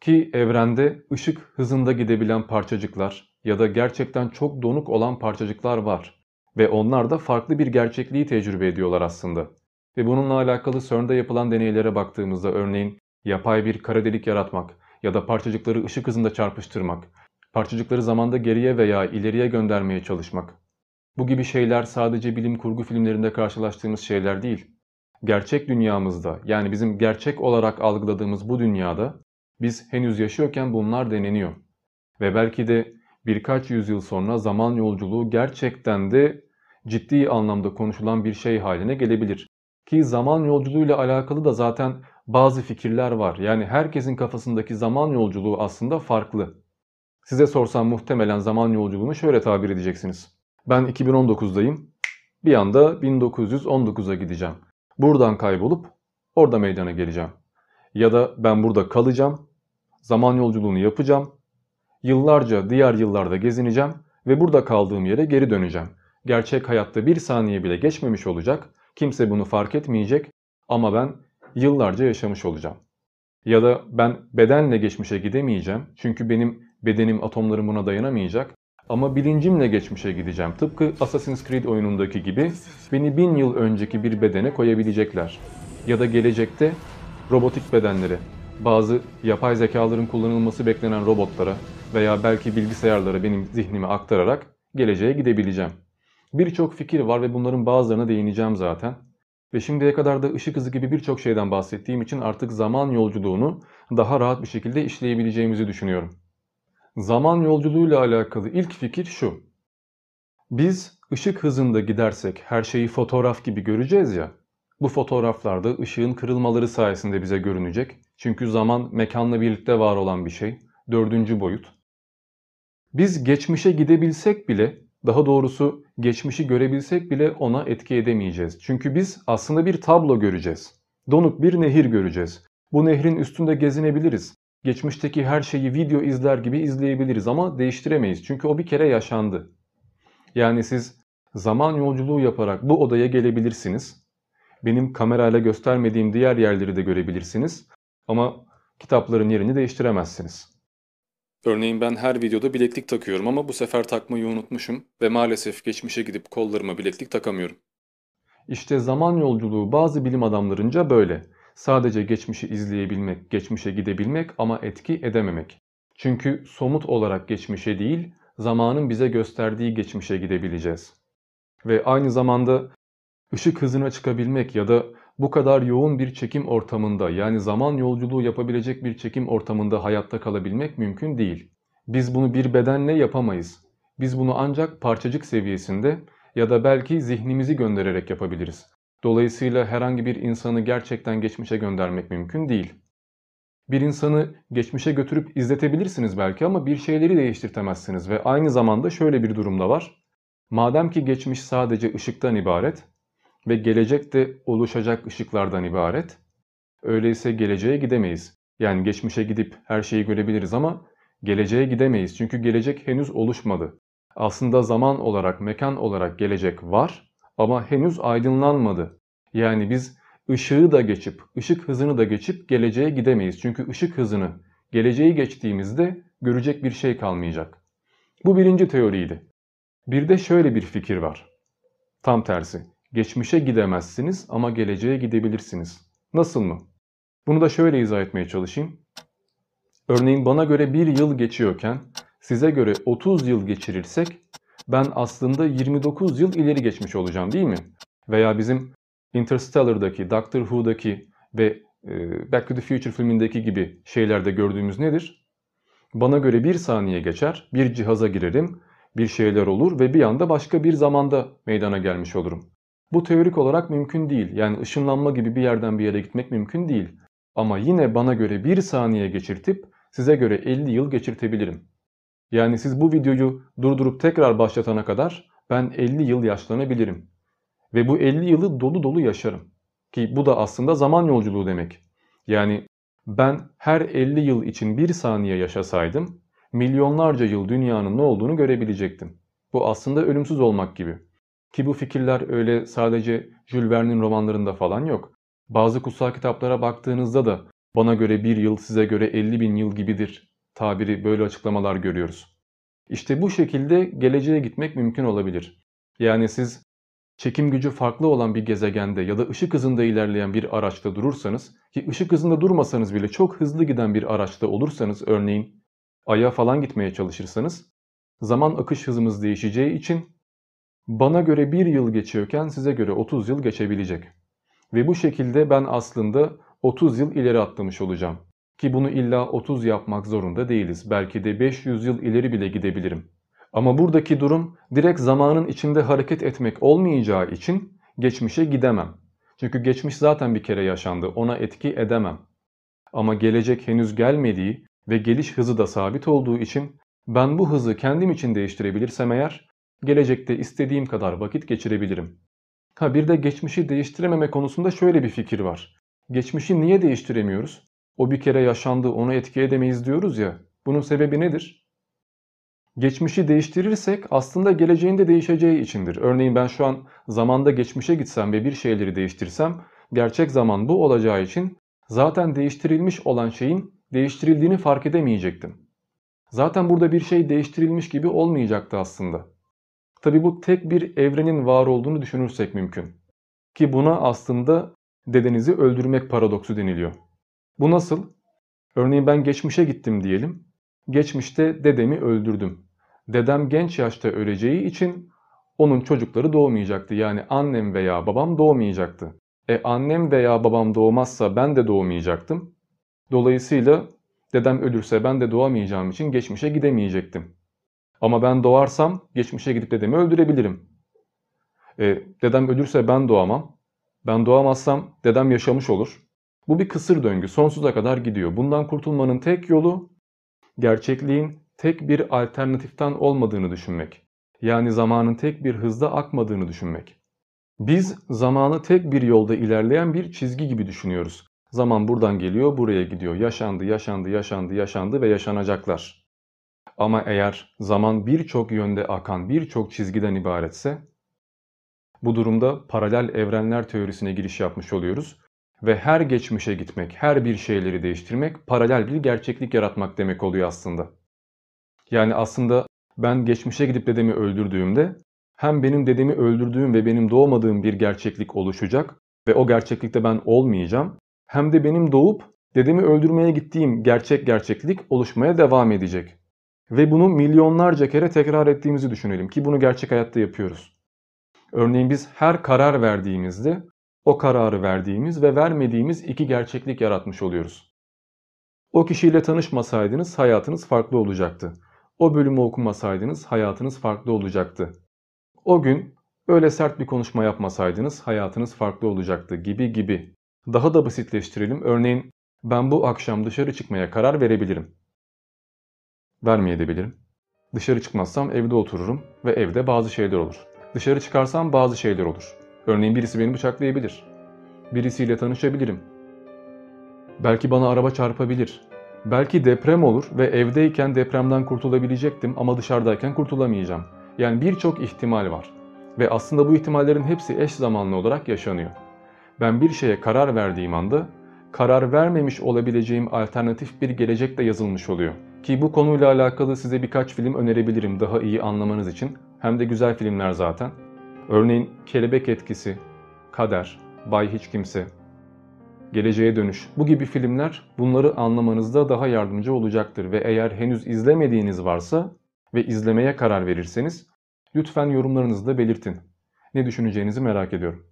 A: Ki evrende ışık hızında gidebilen parçacıklar ya da gerçekten çok donuk olan parçacıklar var ve onlar da farklı bir gerçekliği tecrübe ediyorlar aslında. Ve bununla alakalı CERN'de yapılan deneylere baktığımızda örneğin yapay bir kara delik yaratmak ya da parçacıkları ışık hızında çarpıştırmak, parçacıkları zamanda geriye veya ileriye göndermeye çalışmak. Bu gibi şeyler sadece bilim kurgu filmlerinde karşılaştığımız şeyler değil. Gerçek dünyamızda yani bizim gerçek olarak algıladığımız bu dünyada biz henüz yaşıyorken bunlar deneniyor. Ve belki de birkaç yüzyıl sonra zaman yolculuğu gerçekten de ciddi anlamda konuşulan bir şey haline gelebilir. Ki zaman yolculuğuyla alakalı da zaten bazı fikirler var. Yani herkesin kafasındaki zaman yolculuğu aslında farklı. Size sorsam muhtemelen zaman yolculuğunu şöyle tabir edeceksiniz. Ben 2019'dayım. Bir anda 1919'a gideceğim. Buradan kaybolup orada meydana geleceğim. Ya da ben burada kalacağım. Zaman yolculuğunu yapacağım. Yıllarca diğer yıllarda gezineceğim ve burada kaldığım yere geri döneceğim. Gerçek hayatta bir saniye bile geçmemiş olacak Kimse bunu fark etmeyecek ama ben yıllarca yaşamış olacağım. Ya da ben bedenle geçmişe gidemeyeceğim çünkü benim bedenim atomlarım buna dayanamayacak. Ama bilincimle geçmişe gideceğim. Tıpkı Assassin's Creed oyunundaki gibi beni bin yıl önceki bir bedene koyabilecekler. Ya da gelecekte robotik bedenlere, bazı yapay zekaların kullanılması beklenen robotlara veya belki bilgisayarlara benim zihnimi aktararak geleceğe gidebileceğim. Birçok fikir var ve bunların bazılarına değineceğim zaten. Ve şimdiye kadar da ışık hızı gibi birçok şeyden bahsettiğim için artık zaman yolculuğunu daha rahat bir şekilde işleyebileceğimizi düşünüyorum. Zaman yolculuğuyla alakalı ilk fikir şu. Biz ışık hızında gidersek her şeyi fotoğraf gibi göreceğiz ya. Bu fotoğraflarda ışığın kırılmaları sayesinde bize görünecek. Çünkü zaman mekanla birlikte var olan bir şey. Dördüncü boyut. Biz geçmişe gidebilsek bile daha doğrusu geçmişi görebilsek bile ona etki edemeyeceğiz. Çünkü biz aslında bir tablo göreceğiz. Donuk bir nehir göreceğiz. Bu nehrin üstünde gezinebiliriz. Geçmişteki her şeyi video izler gibi izleyebiliriz ama değiştiremeyiz. Çünkü o bir kere yaşandı. Yani siz zaman yolculuğu yaparak bu odaya gelebilirsiniz benim kamerayla göstermediğim diğer yerleri de görebilirsiniz. Ama kitapların yerini değiştiremezsiniz. Örneğin ben her videoda bileklik takıyorum ama bu sefer takmayı unutmuşum ve maalesef geçmişe gidip kollarıma bileklik takamıyorum. İşte zaman yolculuğu bazı bilim adamlarınca böyle. Sadece geçmişi izleyebilmek, geçmişe gidebilmek ama etki edememek. Çünkü somut olarak geçmişe değil, zamanın bize gösterdiği geçmişe gidebileceğiz. Ve aynı zamanda ışık hızına çıkabilmek ya da bu kadar yoğun bir çekim ortamında yani zaman yolculuğu yapabilecek bir çekim ortamında hayatta kalabilmek mümkün değil. Biz bunu bir bedenle yapamayız. Biz bunu ancak parçacık seviyesinde ya da belki zihnimizi göndererek yapabiliriz. Dolayısıyla herhangi bir insanı gerçekten geçmişe göndermek mümkün değil. Bir insanı geçmişe götürüp izletebilirsiniz belki ama bir şeyleri değiştirtemezsiniz ve aynı zamanda şöyle bir durumda var. Madem ki geçmiş sadece ışıktan ibaret ve gelecek de oluşacak ışıklardan ibaret, öyleyse geleceğe gidemeyiz. Yani geçmişe gidip her şeyi görebiliriz ama geleceğe gidemeyiz çünkü gelecek henüz oluşmadı. Aslında zaman olarak, mekan olarak gelecek var ama henüz aydınlanmadı. Yani biz ışığı da geçip, ışık hızını da geçip geleceğe gidemeyiz. Çünkü ışık hızını, geleceği geçtiğimizde görecek bir şey kalmayacak. Bu birinci teoriydi. Bir de şöyle bir fikir var. Tam tersi. Geçmişe gidemezsiniz ama geleceğe gidebilirsiniz. Nasıl mı? Bunu da şöyle izah etmeye çalışayım. Örneğin bana göre bir yıl geçiyorken size göre 30 yıl geçirirsek ben aslında 29 yıl ileri geçmiş olacağım değil mi? Veya bizim Interstellar'daki, Doctor Who'daki ve e, Back to the Future filmindeki gibi şeylerde gördüğümüz nedir? Bana göre bir saniye geçer, bir cihaza girerim, bir şeyler olur ve bir anda başka bir zamanda meydana gelmiş olurum. Bu teorik olarak mümkün değil. Yani ışınlanma gibi bir yerden bir yere gitmek mümkün değil. Ama yine bana göre bir saniye geçirtip size göre 50 yıl geçirtebilirim. Yani siz bu videoyu durdurup tekrar başlatana kadar ben 50 yıl yaşlanabilirim. Ve bu 50 yılı dolu dolu yaşarım. Ki bu da aslında zaman yolculuğu demek. Yani ben her 50 yıl için bir saniye yaşasaydım milyonlarca yıl dünyanın ne olduğunu görebilecektim. Bu aslında ölümsüz olmak gibi. Ki bu fikirler öyle sadece Jules Verne'in romanlarında falan yok. Bazı kutsal kitaplara baktığınızda da bana göre bir yıl size göre 50 bin yıl gibidir tabiri böyle açıklamalar görüyoruz. İşte bu şekilde geleceğe gitmek mümkün olabilir. Yani siz çekim gücü farklı olan bir gezegende ya da ışık hızında ilerleyen bir araçta durursanız ki ışık hızında durmasanız bile çok hızlı giden bir araçta olursanız örneğin Ay'a falan gitmeye çalışırsanız zaman akış hızımız değişeceği için bana göre bir yıl geçiyorken size göre 30 yıl geçebilecek. Ve bu şekilde ben aslında 30 yıl ileri atlamış olacağım. Ki bunu illa 30 yapmak zorunda değiliz. Belki de 500 yıl ileri bile gidebilirim. Ama buradaki durum direkt zamanın içinde hareket etmek olmayacağı için geçmişe gidemem. Çünkü geçmiş zaten bir kere yaşandı. Ona etki edemem. Ama gelecek henüz gelmediği ve geliş hızı da sabit olduğu için ben bu hızı kendim için değiştirebilirsem eğer gelecekte istediğim kadar vakit geçirebilirim. Ha bir de geçmişi değiştirememe konusunda şöyle bir fikir var. Geçmişi niye değiştiremiyoruz? O bir kere yaşandı onu etki edemeyiz diyoruz ya. Bunun sebebi nedir? Geçmişi değiştirirsek aslında geleceğin de değişeceği içindir. Örneğin ben şu an zamanda geçmişe gitsem ve bir şeyleri değiştirsem gerçek zaman bu olacağı için zaten değiştirilmiş olan şeyin değiştirildiğini fark edemeyecektim. Zaten burada bir şey değiştirilmiş gibi olmayacaktı aslında. Tabi bu tek bir evrenin var olduğunu düşünürsek mümkün. Ki buna aslında dedenizi öldürmek paradoksu deniliyor. Bu nasıl? Örneğin ben geçmişe gittim diyelim. Geçmişte dedemi öldürdüm. Dedem genç yaşta öleceği için onun çocukları doğmayacaktı. Yani annem veya babam doğmayacaktı. E annem veya babam doğmazsa ben de doğmayacaktım. Dolayısıyla dedem ölürse ben de doğamayacağım için geçmişe gidemeyecektim. Ama ben doğarsam geçmişe gidip dedemi öldürebilirim. E, dedem ölürse ben doğamam. Ben doğamazsam dedem yaşamış olur. Bu bir kısır döngü sonsuza kadar gidiyor. Bundan kurtulmanın tek yolu gerçekliğin tek bir alternatiften olmadığını düşünmek. Yani zamanın tek bir hızda akmadığını düşünmek. Biz zamanı tek bir yolda ilerleyen bir çizgi gibi düşünüyoruz. Zaman buradan geliyor, buraya gidiyor. Yaşandı, yaşandı, yaşandı, yaşandı ve yaşanacaklar. Ama eğer zaman birçok yönde akan birçok çizgiden ibaretse Bu durumda paralel evrenler teorisine giriş yapmış oluyoruz ve her geçmişe gitmek, her bir şeyleri değiştirmek paralel bir gerçeklik yaratmak demek oluyor aslında. Yani aslında ben geçmişe gidip dedemi öldürdüğümde hem benim dedemi öldürdüğüm ve benim doğmadığım bir gerçeklik oluşacak ve o gerçeklikte ben olmayacağım. Hem de benim doğup dedemi öldürmeye gittiğim gerçek gerçeklik oluşmaya devam edecek. Ve bunu milyonlarca kere tekrar ettiğimizi düşünelim ki bunu gerçek hayatta yapıyoruz. Örneğin biz her karar verdiğimizde o kararı verdiğimiz ve vermediğimiz iki gerçeklik yaratmış oluyoruz. O kişiyle tanışmasaydınız hayatınız farklı olacaktı. O bölümü okumasaydınız hayatınız farklı olacaktı. O gün öyle sert bir konuşma yapmasaydınız hayatınız farklı olacaktı gibi gibi. Daha da basitleştirelim. Örneğin ben bu akşam dışarı çıkmaya karar verebilirim. Vermeyebilirim. Dışarı çıkmazsam evde otururum ve evde bazı şeyler olur. Dışarı çıkarsam bazı şeyler olur. Örneğin birisi beni bıçaklayabilir. Birisiyle tanışabilirim. Belki bana araba çarpabilir. Belki deprem olur ve evdeyken depremden kurtulabilecektim ama dışarıdayken kurtulamayacağım. Yani birçok ihtimal var. Ve aslında bu ihtimallerin hepsi eş zamanlı olarak yaşanıyor. Ben bir şeye karar verdiğim anda karar vermemiş olabileceğim alternatif bir gelecek de yazılmış oluyor. Ki bu konuyla alakalı size birkaç film önerebilirim daha iyi anlamanız için. Hem de güzel filmler zaten. Örneğin Kelebek Etkisi, Kader, Bay Hiç Kimse, Geleceğe Dönüş bu gibi filmler bunları anlamanızda daha yardımcı olacaktır ve eğer henüz izlemediğiniz varsa ve izlemeye karar verirseniz lütfen yorumlarınızda belirtin. Ne düşüneceğinizi merak ediyorum.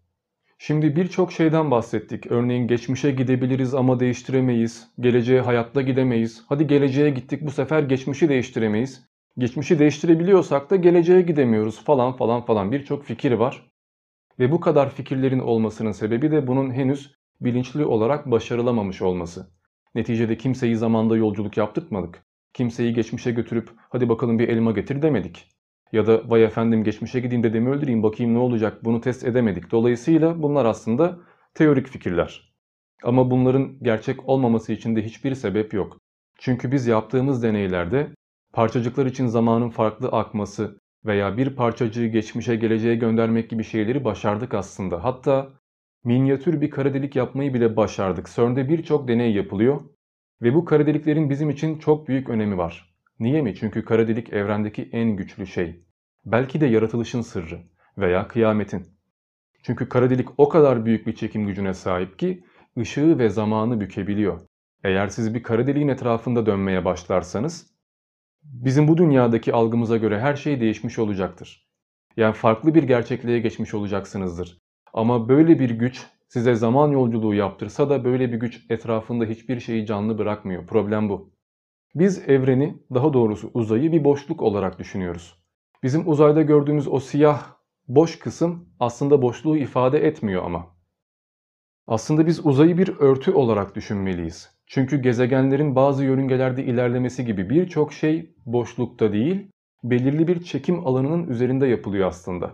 A: Şimdi birçok şeyden bahsettik. Örneğin geçmişe gidebiliriz ama değiştiremeyiz. Geleceğe hayatta gidemeyiz. Hadi geleceğe gittik bu sefer geçmişi değiştiremeyiz. Geçmişi değiştirebiliyorsak da geleceğe gidemiyoruz falan falan falan birçok fikir var. Ve bu kadar fikirlerin olmasının sebebi de bunun henüz bilinçli olarak başarılamamış olması. Neticede kimseyi zamanda yolculuk yaptırtmadık. Kimseyi geçmişe götürüp hadi bakalım bir elma getir demedik. Ya da vay efendim geçmişe gideyim dedemi öldüreyim bakayım ne olacak bunu test edemedik. Dolayısıyla bunlar aslında teorik fikirler. Ama bunların gerçek olmaması için de hiçbir sebep yok. Çünkü biz yaptığımız deneylerde parçacıklar için zamanın farklı akması veya bir parçacığı geçmişe geleceğe göndermek gibi şeyleri başardık aslında. Hatta minyatür bir kara delik yapmayı bile başardık. CERN'de birçok deney yapılıyor ve bu kara deliklerin bizim için çok büyük önemi var. Niye mi? Çünkü kara delik evrendeki en güçlü şey. Belki de yaratılışın sırrı veya kıyametin. Çünkü kara delik o kadar büyük bir çekim gücüne sahip ki ışığı ve zamanı bükebiliyor. Eğer siz bir kara deliğin etrafında dönmeye başlarsanız bizim bu dünyadaki algımıza göre her şey değişmiş olacaktır. Yani farklı bir gerçekliğe geçmiş olacaksınızdır. Ama böyle bir güç size zaman yolculuğu yaptırsa da böyle bir güç etrafında hiçbir şeyi canlı bırakmıyor. Problem bu. Biz evreni, daha doğrusu uzayı bir boşluk olarak düşünüyoruz. Bizim uzayda gördüğümüz o siyah boş kısım aslında boşluğu ifade etmiyor ama. Aslında biz uzayı bir örtü olarak düşünmeliyiz. Çünkü gezegenlerin bazı yörüngelerde ilerlemesi gibi birçok şey boşlukta değil, belirli bir çekim alanının üzerinde yapılıyor aslında.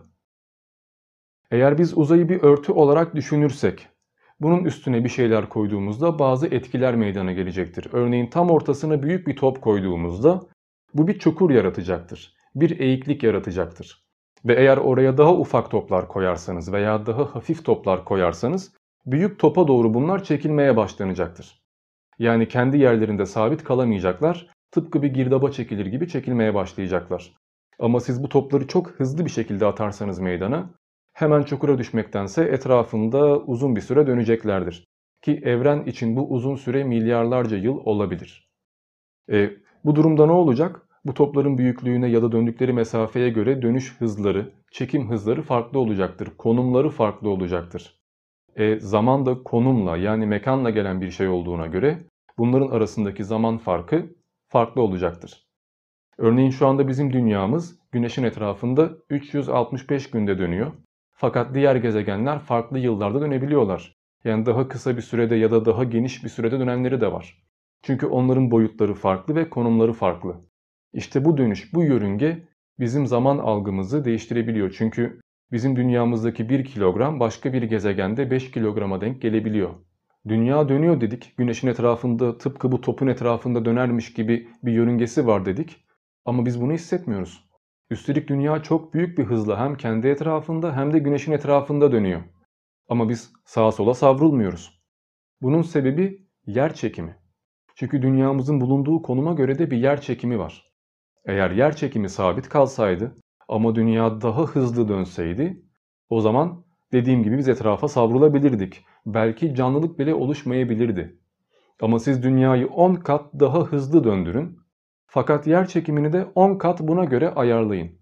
A: Eğer biz uzayı bir örtü olarak düşünürsek, bunun üstüne bir şeyler koyduğumuzda bazı etkiler meydana gelecektir. Örneğin tam ortasına büyük bir top koyduğumuzda bu bir çukur yaratacaktır. Bir eğiklik yaratacaktır. Ve eğer oraya daha ufak toplar koyarsanız veya daha hafif toplar koyarsanız büyük topa doğru bunlar çekilmeye başlanacaktır. Yani kendi yerlerinde sabit kalamayacaklar, tıpkı bir girdaba çekilir gibi çekilmeye başlayacaklar. Ama siz bu topları çok hızlı bir şekilde atarsanız meydana, hemen çukura düşmektense etrafında uzun bir süre döneceklerdir. Ki evren için bu uzun süre milyarlarca yıl olabilir. E, bu durumda ne olacak? Bu topların büyüklüğüne ya da döndükleri mesafeye göre dönüş hızları, çekim hızları farklı olacaktır. Konumları farklı olacaktır. E, zaman da konumla yani mekanla gelen bir şey olduğuna göre bunların arasındaki zaman farkı farklı olacaktır. Örneğin şu anda bizim dünyamız Güneş'in etrafında 365 günde dönüyor. Fakat diğer gezegenler farklı yıllarda dönebiliyorlar. Yani daha kısa bir sürede ya da daha geniş bir sürede dönenleri de var. Çünkü onların boyutları farklı ve konumları farklı. İşte bu dönüş, bu yörünge bizim zaman algımızı değiştirebiliyor. Çünkü bizim dünyamızdaki 1 kilogram başka bir gezegende 5 kilograma denk gelebiliyor. Dünya dönüyor dedik, güneşin etrafında tıpkı bu topun etrafında dönermiş gibi bir yörüngesi var dedik. Ama biz bunu hissetmiyoruz. Üstelik dünya çok büyük bir hızla hem kendi etrafında hem de güneşin etrafında dönüyor. Ama biz sağa sola savrulmuyoruz. Bunun sebebi yer çekimi. Çünkü dünyamızın bulunduğu konuma göre de bir yer çekimi var. Eğer yer çekimi sabit kalsaydı ama dünya daha hızlı dönseydi o zaman dediğim gibi biz etrafa savrulabilirdik. Belki canlılık bile oluşmayabilirdi. Ama siz dünyayı 10 kat daha hızlı döndürün. Fakat yer çekimini de 10 kat buna göre ayarlayın.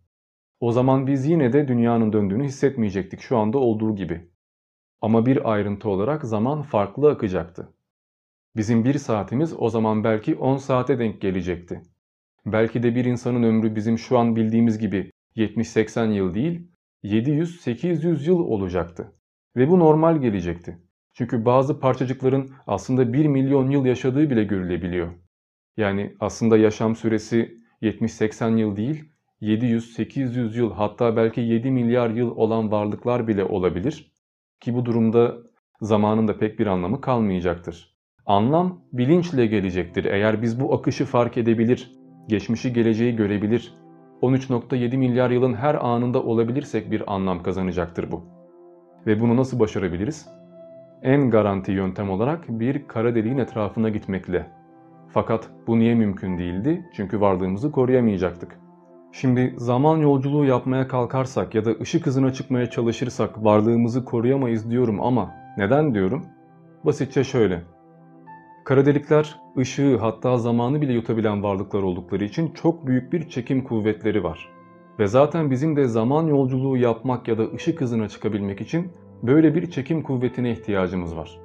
A: O zaman biz yine de dünyanın döndüğünü hissetmeyecektik şu anda olduğu gibi. Ama bir ayrıntı olarak zaman farklı akacaktı. Bizim bir saatimiz o zaman belki 10 saate denk gelecekti. Belki de bir insanın ömrü bizim şu an bildiğimiz gibi 70-80 yıl değil, 700-800 yıl olacaktı. Ve bu normal gelecekti. Çünkü bazı parçacıkların aslında 1 milyon yıl yaşadığı bile görülebiliyor. Yani aslında yaşam süresi 70-80 yıl değil, 700-800 yıl hatta belki 7 milyar yıl olan varlıklar bile olabilir. Ki bu durumda zamanın da pek bir anlamı kalmayacaktır. Anlam bilinçle gelecektir. Eğer biz bu akışı fark edebilir, geçmişi geleceği görebilir, 13.7 milyar yılın her anında olabilirsek bir anlam kazanacaktır bu. Ve bunu nasıl başarabiliriz? En garanti yöntem olarak bir kara deliğin etrafına gitmekle. Fakat bu niye mümkün değildi? Çünkü varlığımızı koruyamayacaktık. Şimdi zaman yolculuğu yapmaya kalkarsak ya da ışık hızına çıkmaya çalışırsak varlığımızı koruyamayız diyorum ama neden diyorum? Basitçe şöyle. Kara delikler ışığı hatta zamanı bile yutabilen varlıklar oldukları için çok büyük bir çekim kuvvetleri var. Ve zaten bizim de zaman yolculuğu yapmak ya da ışık hızına çıkabilmek için böyle bir çekim kuvvetine ihtiyacımız var.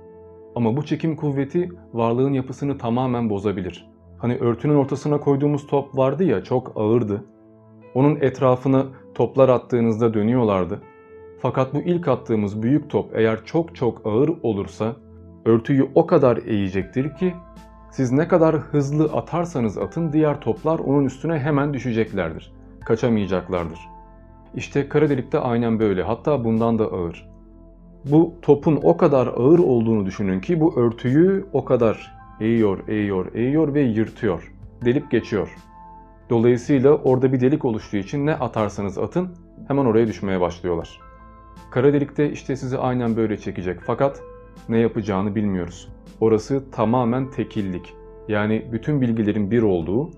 A: Ama bu çekim kuvveti varlığın yapısını tamamen bozabilir. Hani örtünün ortasına koyduğumuz top vardı ya çok ağırdı. Onun etrafını toplar attığınızda dönüyorlardı. Fakat bu ilk attığımız büyük top eğer çok çok ağır olursa örtüyü o kadar eğecektir ki siz ne kadar hızlı atarsanız atın diğer toplar onun üstüne hemen düşeceklerdir. Kaçamayacaklardır. İşte kara delik de aynen böyle hatta bundan da ağır. Bu topun o kadar ağır olduğunu düşünün ki bu örtüyü o kadar eğiyor, eğiyor, eğiyor ve yırtıyor. Delip geçiyor. Dolayısıyla orada bir delik oluştuğu için ne atarsanız atın hemen oraya düşmeye başlıyorlar. Kara delikte işte sizi aynen böyle çekecek fakat ne yapacağını bilmiyoruz. Orası tamamen tekillik. Yani bütün bilgilerin bir olduğu,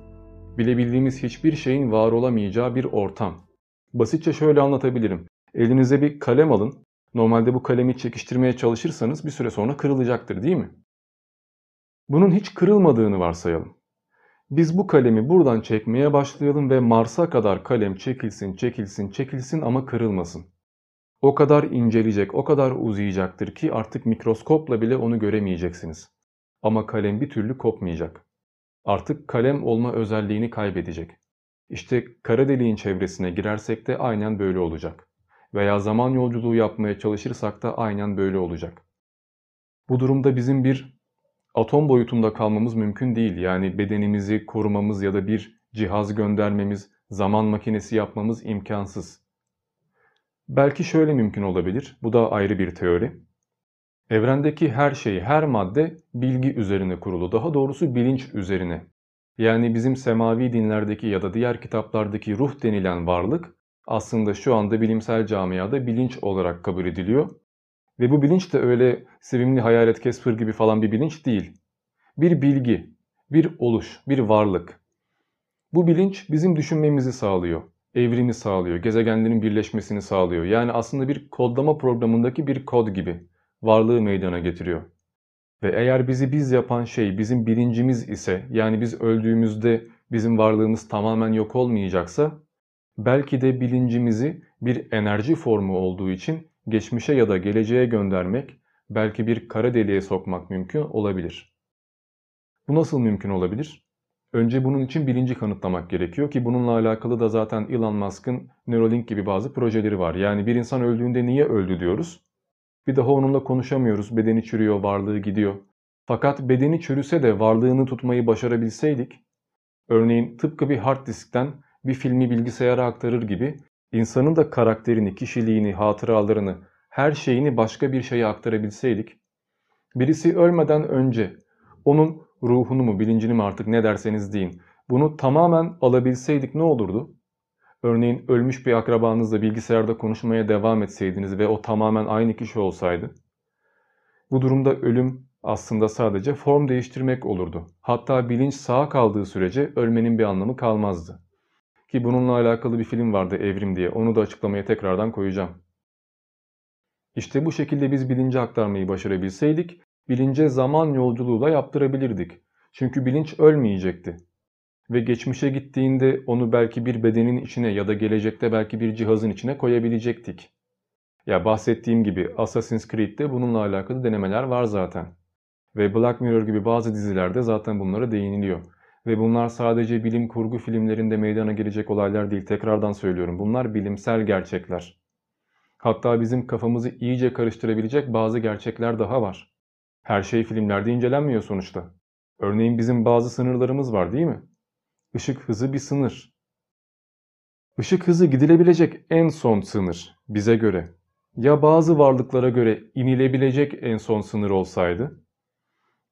A: bilebildiğimiz hiçbir şeyin var olamayacağı bir ortam. Basitçe şöyle anlatabilirim. Elinize bir kalem alın. Normalde bu kalemi çekiştirmeye çalışırsanız bir süre sonra kırılacaktır değil mi? Bunun hiç kırılmadığını varsayalım. Biz bu kalemi buradan çekmeye başlayalım ve Mars'a kadar kalem çekilsin, çekilsin, çekilsin ama kırılmasın. O kadar inceleyecek, o kadar uzayacaktır ki artık mikroskopla bile onu göremeyeceksiniz. Ama kalem bir türlü kopmayacak. Artık kalem olma özelliğini kaybedecek. İşte kara deliğin çevresine girersek de aynen böyle olacak. Veya zaman yolculuğu yapmaya çalışırsak da aynen böyle olacak. Bu durumda bizim bir atom boyutunda kalmamız mümkün değil. Yani bedenimizi korumamız ya da bir cihaz göndermemiz, zaman makinesi yapmamız imkansız. Belki şöyle mümkün olabilir. Bu da ayrı bir teori. Evrendeki her şey, her madde bilgi üzerine kurulu. Daha doğrusu bilinç üzerine. Yani bizim semavi dinlerdeki ya da diğer kitaplardaki ruh denilen varlık aslında şu anda bilimsel camiada bilinç olarak kabul ediliyor. Ve bu bilinç de öyle sevimli hayalet Casper gibi falan bir bilinç değil. Bir bilgi, bir oluş, bir varlık. Bu bilinç bizim düşünmemizi sağlıyor evrimi sağlıyor, gezegenlerin birleşmesini sağlıyor. Yani aslında bir kodlama programındaki bir kod gibi varlığı meydana getiriyor. Ve eğer bizi biz yapan şey bizim bilincimiz ise yani biz öldüğümüzde bizim varlığımız tamamen yok olmayacaksa belki de bilincimizi bir enerji formu olduğu için geçmişe ya da geleceğe göndermek, belki bir kara deliğe sokmak mümkün olabilir. Bu nasıl mümkün olabilir? Önce bunun için bilinci kanıtlamak gerekiyor ki bununla alakalı da zaten Elon Musk'ın Neuralink gibi bazı projeleri var. Yani bir insan öldüğünde niye öldü diyoruz. Bir daha onunla konuşamıyoruz. Bedeni çürüyor, varlığı gidiyor. Fakat bedeni çürüse de varlığını tutmayı başarabilseydik, örneğin tıpkı bir hard diskten bir filmi bilgisayara aktarır gibi insanın da karakterini, kişiliğini, hatıralarını, her şeyini başka bir şeye aktarabilseydik, birisi ölmeden önce onun ruhunu mu, bilincini mi artık ne derseniz deyin. Bunu tamamen alabilseydik ne olurdu? Örneğin ölmüş bir akrabanızla bilgisayarda konuşmaya devam etseydiniz ve o tamamen aynı kişi olsaydı. Bu durumda ölüm aslında sadece form değiştirmek olurdu. Hatta bilinç sağ kaldığı sürece ölmenin bir anlamı kalmazdı. Ki bununla alakalı bir film vardı Evrim diye. Onu da açıklamaya tekrardan koyacağım. İşte bu şekilde biz bilinci aktarmayı başarabilseydik, bilince zaman yolculuğu da yaptırabilirdik. Çünkü bilinç ölmeyecekti. Ve geçmişe gittiğinde onu belki bir bedenin içine ya da gelecekte belki bir cihazın içine koyabilecektik. Ya bahsettiğim gibi Assassin's Creed'de bununla alakalı denemeler var zaten. Ve Black Mirror gibi bazı dizilerde zaten bunlara değiniliyor. Ve bunlar sadece bilim kurgu filmlerinde meydana gelecek olaylar değil. Tekrardan söylüyorum. Bunlar bilimsel gerçekler. Hatta bizim kafamızı iyice karıştırabilecek bazı gerçekler daha var. Her şey filmlerde incelenmiyor sonuçta. Örneğin bizim bazı sınırlarımız var değil mi? Işık hızı bir sınır. Işık hızı gidilebilecek en son sınır bize göre. Ya bazı varlıklara göre inilebilecek en son sınır olsaydı?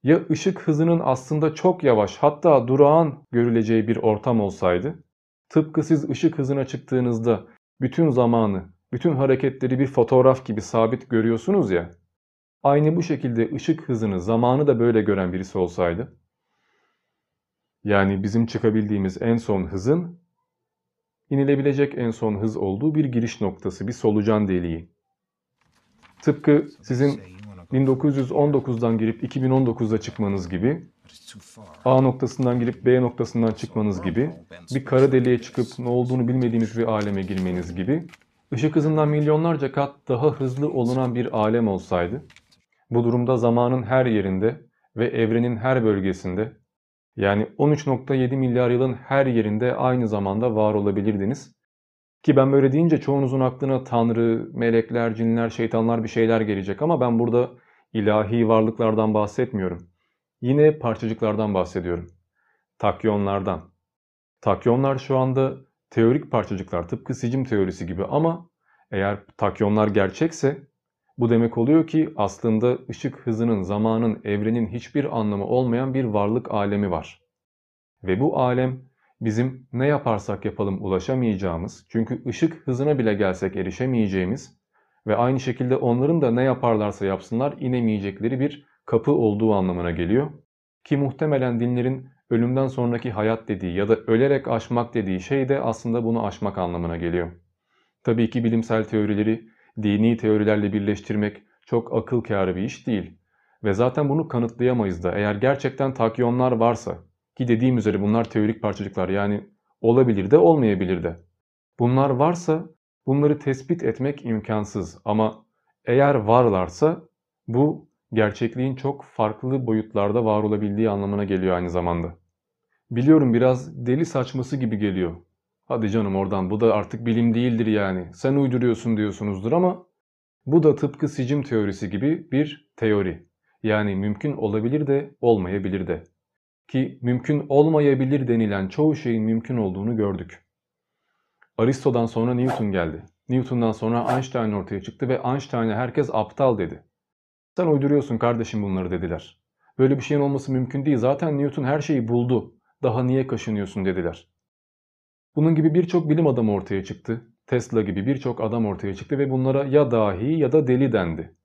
A: Ya ışık hızının aslında çok yavaş hatta durağan görüleceği bir ortam olsaydı? Tıpkı siz ışık hızına çıktığınızda bütün zamanı, bütün hareketleri bir fotoğraf gibi sabit görüyorsunuz ya. Aynı bu şekilde ışık hızını, zamanı da böyle gören birisi olsaydı. Yani bizim çıkabildiğimiz en son hızın inilebilecek en son hız olduğu bir giriş noktası, bir solucan deliği. Tıpkı sizin 1919'dan girip 2019'da çıkmanız gibi, A noktasından girip B noktasından çıkmanız gibi, bir kara deliğe çıkıp ne olduğunu bilmediğiniz bir aleme girmeniz gibi, ışık hızından milyonlarca kat daha hızlı olunan bir alem olsaydı, bu durumda zamanın her yerinde ve evrenin her bölgesinde, yani 13.7 milyar yılın her yerinde aynı zamanda var olabilirdiniz ki ben böyle deyince çoğunuzun aklına tanrı, melekler, cinler, şeytanlar bir şeyler gelecek ama ben burada ilahi varlıklardan bahsetmiyorum. Yine parçacıklardan bahsediyorum. Takyonlardan. Takyonlar şu anda teorik parçacıklar tıpkı sicim teorisi gibi ama eğer takyonlar gerçekse bu demek oluyor ki aslında ışık hızının, zamanın, evrenin hiçbir anlamı olmayan bir varlık alemi var. Ve bu alem bizim ne yaparsak yapalım ulaşamayacağımız, çünkü ışık hızına bile gelsek erişemeyeceğimiz ve aynı şekilde onların da ne yaparlarsa yapsınlar inemeyecekleri bir kapı olduğu anlamına geliyor. Ki muhtemelen dinlerin ölümden sonraki hayat dediği ya da ölerek aşmak dediği şey de aslında bunu aşmak anlamına geliyor. Tabii ki bilimsel teorileri dini teorilerle birleştirmek çok akıl kârı bir iş değil. Ve zaten bunu kanıtlayamayız da eğer gerçekten takyonlar varsa ki dediğim üzere bunlar teorik parçacıklar yani olabilir de olmayabilir de. Bunlar varsa bunları tespit etmek imkansız ama eğer varlarsa bu gerçekliğin çok farklı boyutlarda var olabildiği anlamına geliyor aynı zamanda. Biliyorum biraz deli saçması gibi geliyor. Hadi canım oradan bu da artık bilim değildir yani. Sen uyduruyorsun diyorsunuzdur ama bu da tıpkı sicim teorisi gibi bir teori. Yani mümkün olabilir de olmayabilir de. Ki mümkün olmayabilir denilen çoğu şeyin mümkün olduğunu gördük. Aristo'dan sonra Newton geldi. Newton'dan sonra Einstein ortaya çıktı ve Einstein'e herkes aptal dedi. Sen uyduruyorsun kardeşim bunları dediler. Böyle bir şeyin olması mümkün değil. Zaten Newton her şeyi buldu. Daha niye kaşınıyorsun dediler. Bunun gibi birçok bilim adamı ortaya çıktı. Tesla gibi birçok adam ortaya çıktı ve bunlara ya dahi ya da deli dendi.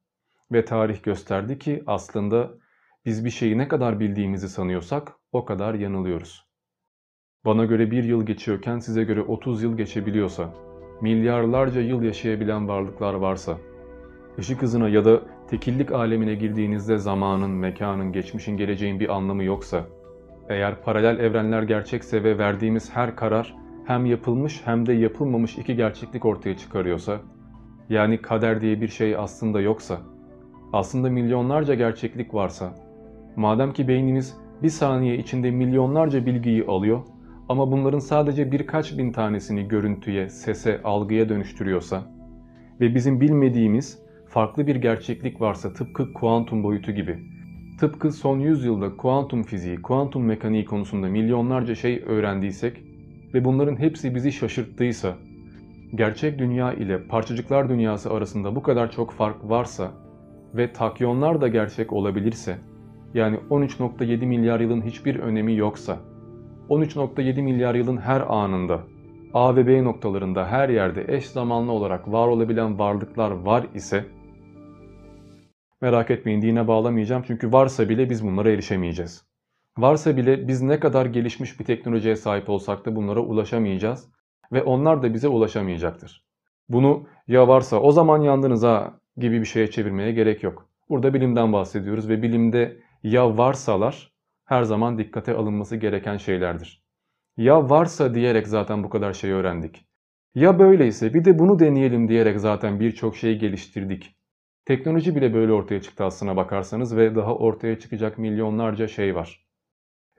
A: Ve tarih gösterdi ki aslında biz bir şeyi ne kadar bildiğimizi sanıyorsak o kadar yanılıyoruz. Bana göre bir yıl geçiyorken size göre 30 yıl geçebiliyorsa, milyarlarca yıl yaşayabilen varlıklar varsa, ışık hızına ya da tekillik alemine girdiğinizde zamanın, mekanın, geçmişin, geleceğin bir anlamı yoksa, eğer paralel evrenler gerçekse ve verdiğimiz her karar hem yapılmış hem de yapılmamış iki gerçeklik ortaya çıkarıyorsa, yani kader diye bir şey aslında yoksa, aslında milyonlarca gerçeklik varsa, madem ki beynimiz bir saniye içinde milyonlarca bilgiyi alıyor ama bunların sadece birkaç bin tanesini görüntüye, sese, algıya dönüştürüyorsa ve bizim bilmediğimiz farklı bir gerçeklik varsa tıpkı kuantum boyutu gibi, tıpkı son yüzyılda kuantum fiziği, kuantum mekaniği konusunda milyonlarca şey öğrendiysek ve bunların hepsi bizi şaşırttıysa, gerçek dünya ile parçacıklar dünyası arasında bu kadar çok fark varsa ve takyonlar da gerçek olabilirse, yani 13.7 milyar yılın hiçbir önemi yoksa, 13.7 milyar yılın her anında A ve B noktalarında her yerde eş zamanlı olarak var olabilen varlıklar var ise merak etmeyin dine bağlamayacağım çünkü varsa bile biz bunlara erişemeyeceğiz. Varsa bile biz ne kadar gelişmiş bir teknolojiye sahip olsak da bunlara ulaşamayacağız ve onlar da bize ulaşamayacaktır. Bunu ya varsa o zaman yandınız ha gibi bir şeye çevirmeye gerek yok. Burada bilimden bahsediyoruz ve bilimde ya varsalar her zaman dikkate alınması gereken şeylerdir. Ya varsa diyerek zaten bu kadar şey öğrendik. Ya böyleyse bir de bunu deneyelim diyerek zaten birçok şey geliştirdik. Teknoloji bile böyle ortaya çıktı aslına bakarsanız ve daha ortaya çıkacak milyonlarca şey var.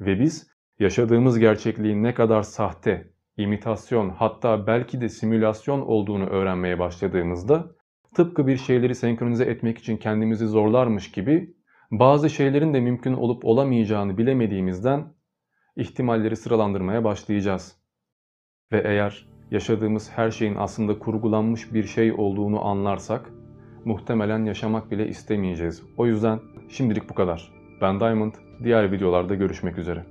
A: Ve biz yaşadığımız gerçekliğin ne kadar sahte, imitasyon hatta belki de simülasyon olduğunu öğrenmeye başladığımızda tıpkı bir şeyleri senkronize etmek için kendimizi zorlarmış gibi bazı şeylerin de mümkün olup olamayacağını bilemediğimizden ihtimalleri sıralandırmaya başlayacağız. Ve eğer yaşadığımız her şeyin aslında kurgulanmış bir şey olduğunu anlarsak muhtemelen yaşamak bile istemeyeceğiz. O yüzden şimdilik bu kadar. Ben Diamond, Diğer videolarda görüşmek üzere.